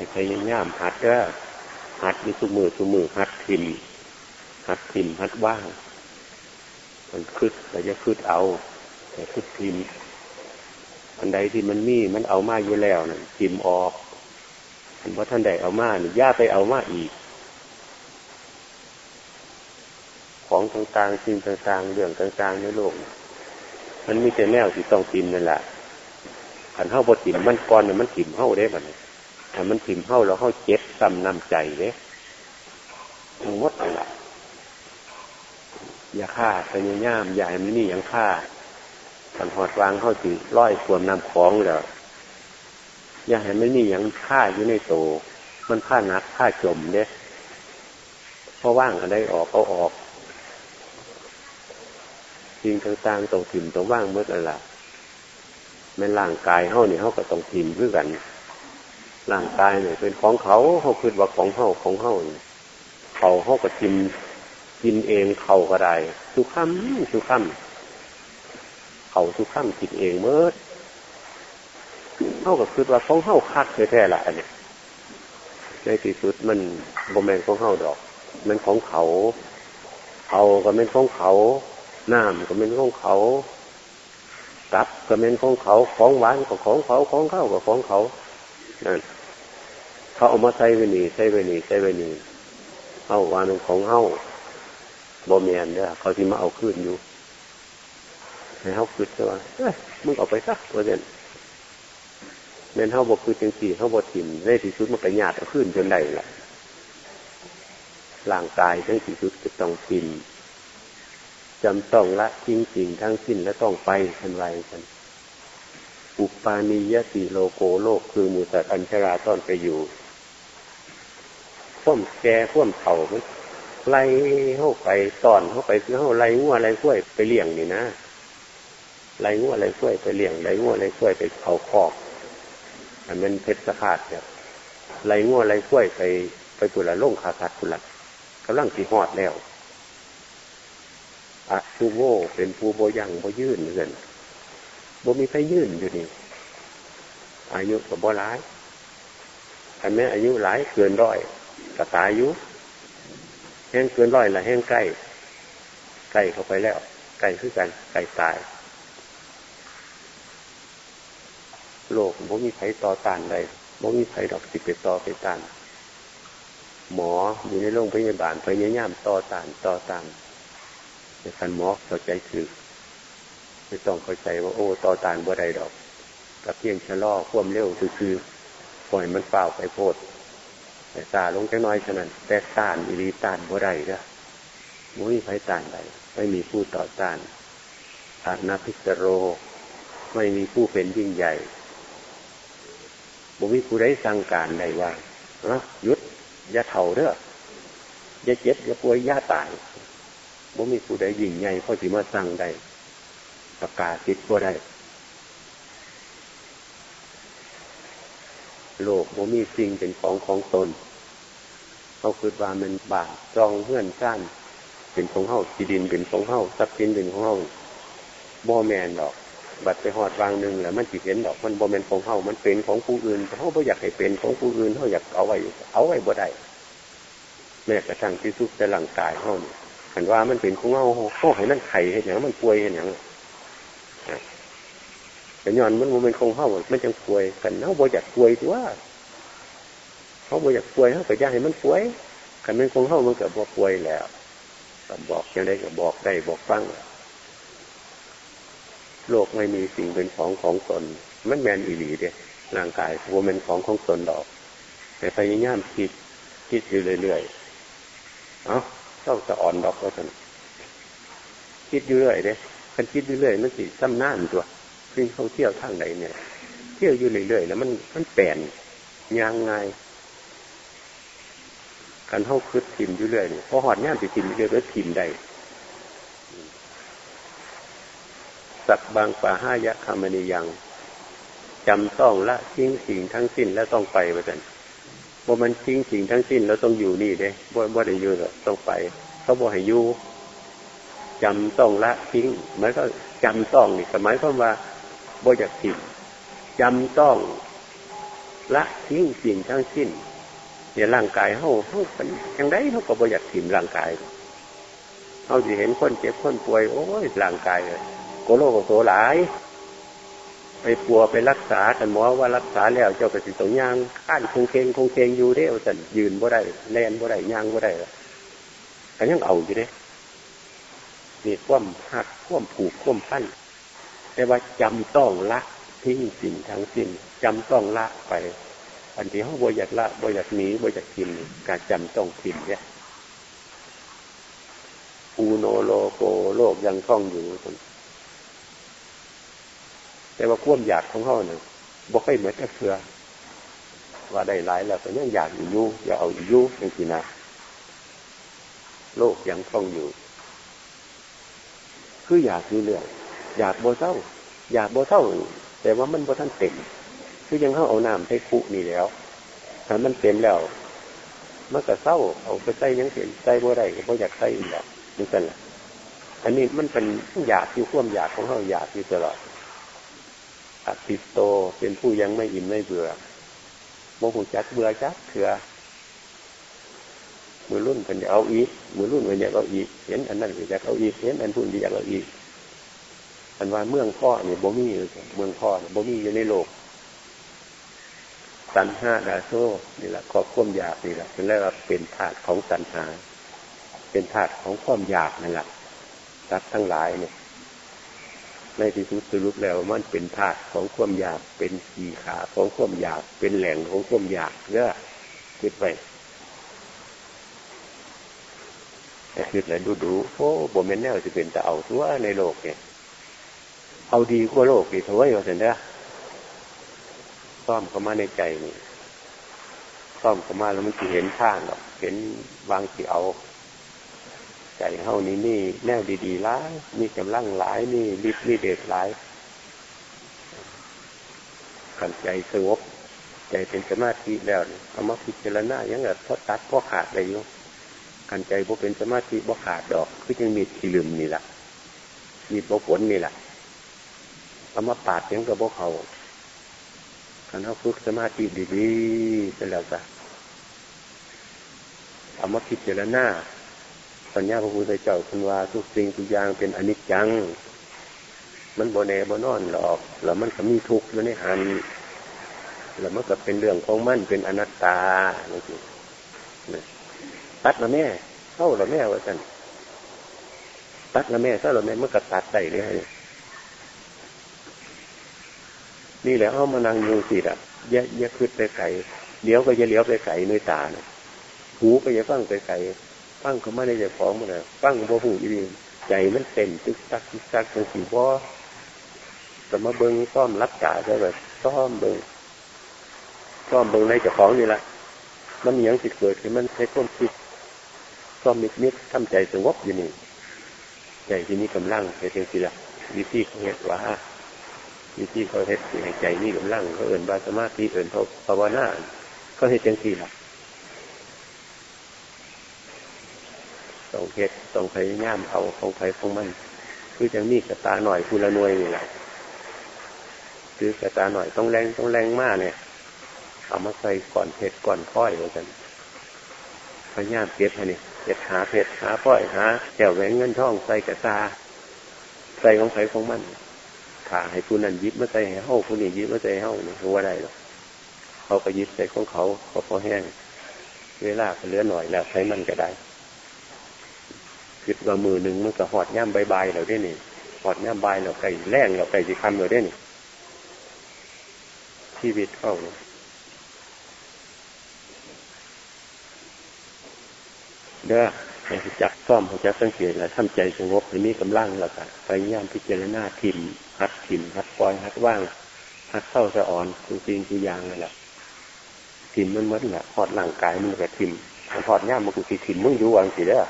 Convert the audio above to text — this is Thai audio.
ให้พยายามหัดก็หัดมีสุมือสุมือหัดทิมหัดทิมหัดว่าง มันคืดแต่จะคืดเอา แต่คืดทิมอันใดที่มันมีมันเอามาอยู่แล้วนะ่ะทิมออกอันว่าท่านใดเอามานี่ย่าไปเอามาอีก ของต่างๆสิ่งต่างๆเรื่องต่างๆในโลก มันมีแต่แนวที่ต้องทิมนั่นแหละขันเข้าบทถิ่มมันก่อนน่ยมันถิ่มเข้าได้บัดนี้ ถ้ามันถิ่มเข้าแล้วเข้าเจ็บซ้ำน้ำใจเด้ทั้งหมดเลยล่ะอย่าฆ่าพยายามอย่าให้มันนี่ยังฆ่าขันหอดวางเข้าถือร้อยควมนำของแล้วอย่าให้มันนี่ยังฆ่าอยู่ในโต มันฆ่านักฆ่าจมเด้เพราะว่างอะไรออกเอาออกสิ่งต่างๆตรงถิ่มตรงว่างเมื่อไรล่ะแม่ร่างกายเฮาเนี่ยเฮาก็ต้องทิมคือกัน ร่างกายเนี่ยเป็นของเขาเขาคือว่าของเฮาของเฮาเขาเฮาก็ทิมกินเองเขาก็ได้สุขัมสุขัมเขาสุขัมกินเองเมื่อเฮาก็คือว่าของเฮาคักแท้ๆละอันเนี้ยในที่สุดมันบ่แมนของเฮาดอก มันของเขาเขาก็เป็นของเขาน้ำก็เป็นของเขากับก็เป็นของเขา ของหวานก็ของเขา ของข้าวก็ของเขานั่น เขาเอามาใส่ไว้นี่ใส่ไว้นี่ใส่ไว้นี่เอาวานของเฮาบ่เมียนเนี่ยเขาที่มาเอาขึ้นอยู่ให้เขาคืดซะว่าเอ้ยมึงเอาไปซะว่าเด่นเม่นเขาบอกคือจังสี่เขาบอกถิ่นได้ที่สุดมันไปหยาดเอาขึ้นจนได้ละร่างกายทั้งที่สุดจะต้องถิ่นจำต้องละทิ้งสิ่งทั้งสิ้นและต้องไปทันไรกันอุปาณียติโลโกโลกคือมูสัตอัญชราต้อนไปอยู่ ข่วมแก่ข่วมเข่ามันไล่เข้าไปตอนเข้าไปคือเข้าไล่งัวไล่กล้วยไปเลี้ยงนี่นะไล่งัวไล่กล้วยไปเลี้ยงไล่งัวไล่กล้วยไปเขาคอกอันเป็นเพชรสะขาดเนี่ยไล่งัวไล่กล้วยไปไปปุระล่งขาขาดปุระกำลังสีหอดแล้วอะชูโวเป็นผู้โบยังโบยื่นเงินโบมีใครยื่นอยู่นี่ อายุกับโบร้ายอันแม่อายุหลายเกินร้อย กระตายอายุแห้งเกินร้อยละแห้งใกล้ใกล้เข้าไปแล้วใกล้คือกันใกล้ตาย โลกโบมีไผต่อต้านใดโบมีไผดอกสิเป็ต่อไปต้านหมออยู่ในโรงพยาบาลพยายามต่อต้านต่อต้านในคันหมอเข้าใจถือไม่ต้องเข้าใจว่าโอ้ต่อตานบ่ได้ดอกกับเพียงชะลอควมเร็วคือปล่อยมันเปล่าไปโพด แต่ตาลงแค่น้อยฉะนั้นแต่ต้านอิริตานบ่ได้เด้อมุ้ยไฟต้านใดไม่มีผู้ต่อต้านอานาพิสโร ไม่มีผู้เป็นยิ่งใหญ่บุมีผู้ใดสั่งการใดว่ายุดอย่าเถ่าเด้ออย่าเจ็บอย่าป่วยอย่าตายบ่มีผู้ใดยิ่งใหญ่พอสิมาสั่งได้ประกาศติดบ่ได้ โลกบ่มีสิ่งเป็นของของตนเขาคือว่ามันบาจองเพื่อนก้นเป็นของเฮาที่ดินเป็นของเฮาทรัพย์สินเป็นของเฮาบ่แมนดอก บัดไปหอดวางหนึ่งแล้วมันจิเห็นดอกมันบ่แมนของเฮามันเป็นของผู้อื่นเขาบ่อยากให้เป็นของผู้อื่นเขาอยากเอาไว้เอาไว้บ่ได้แม้กระทั่งที่สุดแต่ร่างกายเฮาเนี่ยขันว่ามันเป็นของเงาเขาให้มันไข่เห็นอย่างมันป่วยเห็นอย่าง แต่ย้อนมันมันเป็นของเข้ามันจังป่วยกันเขาบอยากป่วยตัวเขาบอยากป่วยเขาไปย่าให้มันป่วยขันเป็นของเข้ามันเกิดบ่ป่วยแล้วบอกยังได้ก็บอกได้บอกฟังโลกไม่มีสิ่งเป็นของของตน มันแมนอีหลีเดียร่างกายว่าเป็นของของตนดอก แต่พยายามคิดคิดอยู่เรื่อยๆเอ้าต้องจะอ่อนดอกแล้วกันคิดอยู่เรื่อยเด้คันคิดอยู่เรื่อยมันสิซ้ำน่านตัว ซึ่งเขาเที่ยวทางไหนเนี่ย เที่ยวอยู่เรื่อยๆแล้วมันมันแปลนยางไงการเข้าคืดทิมอยู่เรื่อยเนี่ยพอหอดง่ามไปทิมเรื่อยๆทิมได้สักบางป่าห้ายะคามณียังจำต้องละทิ้งสิ่งทั้งสิ้นแล้วต้องไปไปกันว่ามันทิ้งสิ่งทั้งสิ้นแล้วต้องอยู่นี่เด้บ่บ่ได้อยู่หรอกต้องไปเขาบอกให้อยู่จำต้องละทิ้งมันก็จำต้องนี่สมัยความว่า บ่อยากทิ้งจำต้องละทิ้งสิ่งทั้งสิ้นเนี่ยร่างกายเฮาเฮาเป็นยังไงเฮาก็บ่อยากถิ่มร่างกายเฮาสิเห็นคนเจ็บคนป่วยโอ้ยร่างกายโกโลโกโสหลาย ไปปัวไปรักษากันหมอว่ารักษาแล้วเจ้าไปสิตงยางข้านคงเคงคงเคงอยู่เด้อสันยืนบ่ได้แลนบ่ได้ย่างบ่ได้ก็ยังเอาอยู่เด้นี่คว่ำหักคว่ำผูกคว่ำพัน แต่ว่าจำต้องละทิ้งสิ่งทั้งสิ้นจำต้องละไป อันที่เขาบอยากละบอยากหนีบอยากทิมการจำต้องทิมเนี่ยอูโนโลโกโลกยังท่องอยู่แต่ว่าควมอยากของเขาเนี่ยบ่ค่อยเหมือนกับเสือว่าได้หลายแล้วแต่ยังอยากอยู่ยูอย่าเอาอยู่ยูอย่างที่นะโลกยังท่องอยู่ คืออยากอยู่เรื่อง อยากโบเศร้า อยากโบเศร้า แต่ว่ามันโบท่านเต็ม คือยังเข้าเอาน้ำให้คุนี่แล้วถ้ามันเต็มแล้วมันก็เศร้า เอาไปใส่ยังเห็นใส่บ่ได้ก็บ่อยากใส่อีกแล้วนี่กันแหละอันนี้มันเป็นอยากอยู่ควมอยากของเขาอยากอยู่ตลอดอติโตเป็นผู้ยังไม่อิ่มไม่เบื่อโมหูจักเบื่อจักเถื่อมือรุ่นเป็นอยากเอาอีกมือรุ่นเป็นอยากเอาอีก เห็นอันนั้นอยากเอาอีก เห็นอันพุ่นอยากเอาอีก อันว่าเมืองพ่อเนี่ยบ่มีเมืองพ่อบ่มีอยู่ในโลกสันหาดาโซนี่แหละขอบควมอยากนี่แหละเป็นเรียกว่าเป็นธาตุของสันหา เป็นธาตุของความอยากนั่นแหละตัดทั้งหลายเนี่ยในที่สุดสรุปแล้วมันเป็นธาตุของความอยากเป็นขีขาของความอยากเป็นแหล่งของความอยากเนอะคิดไปแต่คิดเลยดูดูโอ้บ่เมนแนวจะเป็นแต่เอาทั่วในโลกเนี่ย เอาดีกว่าโลกดีเถอะว่าเห็นได้ซ่อมเข้ามาในใจนี่ซ่อมเข้ามาแล้วมันจะเห็นข้างหรอกเห็นบางที่เอาใจเฮานี่นี่แนวดีๆร้ายมีกำลังหลายนี่ฤทธิ์นี่เดชหลายกันใจสงบใจเป็นสมาธิแล้วเอามาพิจารณาอย่างแบบพอตัดพอขาดได้อยู่กันใจพอเป็นสมาธิพอขาดดอก คือยังมีที่ลืมนี่แหละมีพอผลนี่แหละ เอามาปาดยังกับพวกเขาคันเขาฝึกสมาธิดีๆไปแล้วจ้ะเอามาคิดเจรณาสัญญาพระพุทธเจ้าคุณว่าทุกสิ่งทุกอย่างเป็นอนิจจัง มันโบเนโบนอนหรอก แล้วมันก็มีทุกข์อยู่ในหันแล้วมันก็เป็นเรื่องของมันเป็นอนัตตานี่คือตัดละแม่เข้าละแม่ว่าสันตัดละแม่เข้าละแม่มันก็ตัดได้เลย นี่แหละเอามานั่งยูสิอะแยะแยะขึ้นไปไก่เดี๋ยวก็จะเลี้ยวไปไก่ในตาเนี่ยหูก็จะฟังไปไก่ฟังเขาไม่ได้จะของมันเลยฟังบ่หูอีดีใจมันเต็มตึกตักตึกตักตรงสีบ่แต่มาเบิ้งซ่อมรับจ่าได้แบบซ่อมเบิ้งซ่อมเบิ้งในเจ้าของนี่แหละมันยังสิเกิดขึ้มันใช้ต้นคิดซ่อมนิดนิดทำใจสงบอยู่นี่ใจที่นี้กำลังใช้เพียงสิละวิธีเขาเห็นว่า วิธีเขาเฮ็ดให้ใจนี่กำลังเขาเอื่นบาสมาธิเอื่นเขาภาวนาเขาเฮ็ดจังสี่ละต้องเฮ็ดต้องพยายามเอาของไฟของมัน คือจังนี่กระตาหน่อยพูละนวยนี่แหละคือกระตาหน่อยต้องแรงต้องแรงมากเนี่ย เอามาใส่ก่อนเผ็ดก่อนค่อยเหมือนกันพยายามเก็บให้เนี่ยเก็บหาเผ็ดหาค่อยหาแก้วแหวนเงินทองใส่กระตาใส่ของไฟของมัน ขาให้ผู้นั้นยิบมาใส่ให้เฮาผู้นี้ยิบมาใส่ให้เฮาเนี่ยรู้ว่าได้หรอกเขาก็ยิบใส่ของเขาเขาพอแห้งเวลาก็เหลือหน่อยแล้วใช้มันก็ได้คิดว่ามือหนึ่งมันก็หอดย่ำใบๆเราได้นี่หอดย่ำใบเราไก่แรงเราไก่จีคำเราได้นี่ชีวิตเข้าเด้อให้จักซ่อมให้จักสังเกตแล้วทำใจสงบให้มีกำลังแล้วก็พยายามพิจารณาทิม หัดถิ่นหัดปล่อยหัดว่างหัดเข้าสะอ่อนคือจริงคือยางนั่นแหละถิ่นมันเหมือนแหละหอดหลังกายมันก็ทิมมันหอดย่ามมันคือทิมมึงอยู่วางสิเด้อ